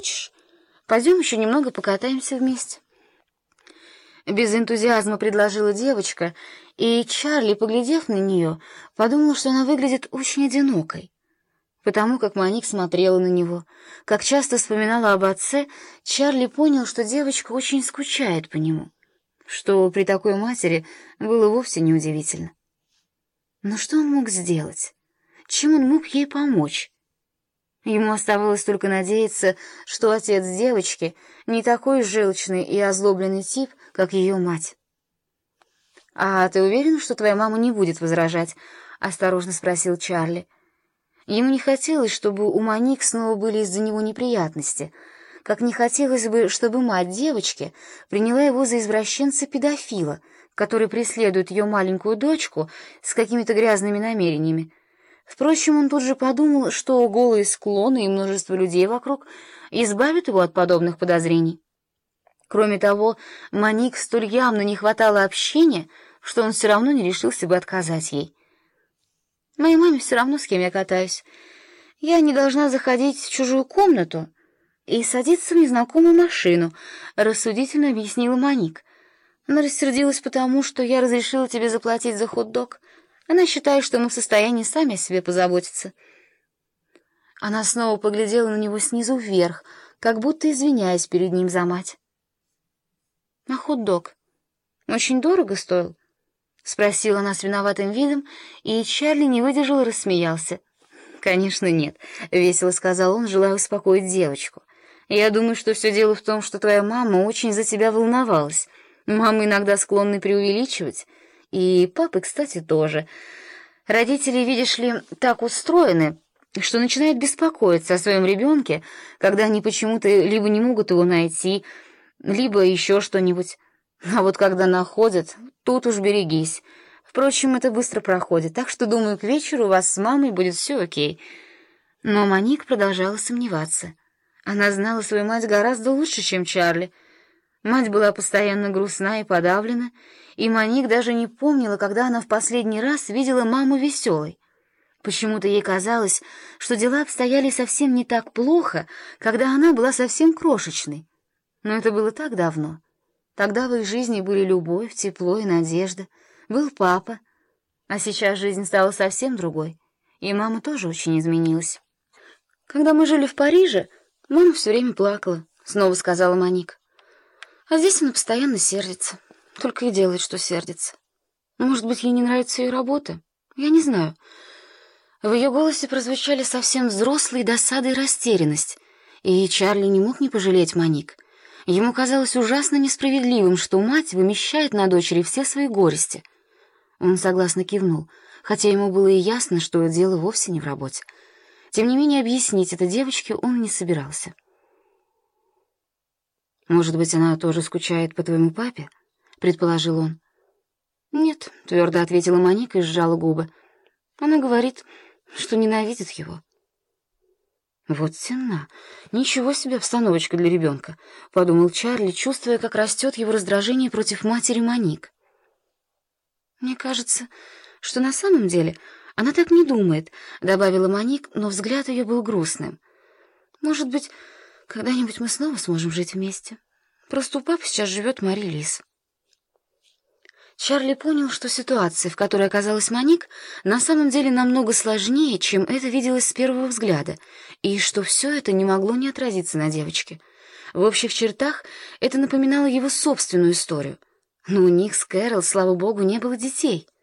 хочешь, пойдем еще немного покатаемся вместе?» Без энтузиазма предложила девочка, и Чарли, поглядев на нее, подумал, что она выглядит очень одинокой. Потому как Моник смотрела на него, как часто вспоминала об отце, Чарли понял, что девочка очень скучает по нему, что при такой матери было вовсе неудивительно. Но что он мог сделать? Чем он мог ей помочь? Ему оставалось только надеяться, что отец девочки не такой желчный и озлобленный тип, как ее мать. «А ты уверен, что твоя мама не будет возражать?» — осторожно спросил Чарли. Ему не хотелось, чтобы у Моник снова были из-за него неприятности, как не хотелось бы, чтобы мать девочки приняла его за извращенца-педофила, который преследует ее маленькую дочку с какими-то грязными намерениями. Впрочем, он тут же подумал, что голые склоны и множество людей вокруг избавят его от подобных подозрений. Кроме того, Моник столь явно не хватало общения, что он все равно не решился бы отказать ей. Моей маме все равно, с кем я катаюсь. Я не должна заходить в чужую комнату и садиться в незнакомую машину, рассудительно объяснила Моник. Она рассердилась потому, что я разрешила тебе заплатить за хот-дог. Она считает, что мы в состоянии сами о себе позаботиться. Она снова поглядела на него снизу вверх, как будто извиняясь перед ним за мать. «А хот-дог очень дорого стоил?» — спросила она с виноватым видом, и Чарли не выдержал и рассмеялся. «Конечно нет», — весело сказал он, желая успокоить девочку. «Я думаю, что все дело в том, что твоя мама очень за тебя волновалась. Мамы иногда склонны преувеличивать». И папы, кстати, тоже. Родители, видишь ли, так устроены, что начинают беспокоиться о своем ребенке, когда они почему-то либо не могут его найти, либо еще что-нибудь. А вот когда находят, тут уж берегись. Впрочем, это быстро проходит, так что, думаю, к вечеру у вас с мамой будет все окей. Но Моник продолжала сомневаться. Она знала свою мать гораздо лучше, чем Чарли — Мать была постоянно грустна и подавлена, и Моник даже не помнила, когда она в последний раз видела маму веселой. Почему-то ей казалось, что дела обстояли совсем не так плохо, когда она была совсем крошечной. Но это было так давно. Тогда в их жизни были любовь, тепло и надежда. Был папа. А сейчас жизнь стала совсем другой, и мама тоже очень изменилась. «Когда мы жили в Париже, мама все время плакала», — снова сказала Моник. А здесь она постоянно сердится. Только и делает, что сердится. Может быть, ей не нравится ее работа? Я не знаю. В ее голосе прозвучали совсем взрослые досады и растерянность. И Чарли не мог не пожалеть Моник. Ему казалось ужасно несправедливым, что мать вымещает на дочери все свои горести. Он согласно кивнул, хотя ему было и ясно, что дело вовсе не в работе. Тем не менее, объяснить это девочке он не собирался. «Может быть, она тоже скучает по твоему папе?» — предположил он. «Нет», — твердо ответила Моника и сжала губы. «Она говорит, что ненавидит его». «Вот цена. Ничего себе обстановочка для ребенка», — подумал Чарли, чувствуя, как растет его раздражение против матери Моник. «Мне кажется, что на самом деле она так не думает», — добавила Моник, но взгляд ее был грустным. «Может быть, когда-нибудь мы снова сможем жить вместе. Просто у папы сейчас живет Мари Лис. Чарли понял, что ситуация, в которой оказалась Моник, на самом деле намного сложнее, чем это виделось с первого взгляда, и что все это не могло не отразиться на девочке. В общих чертах это напоминало его собственную историю. Но у них с Кэрол, слава богу, не было детей —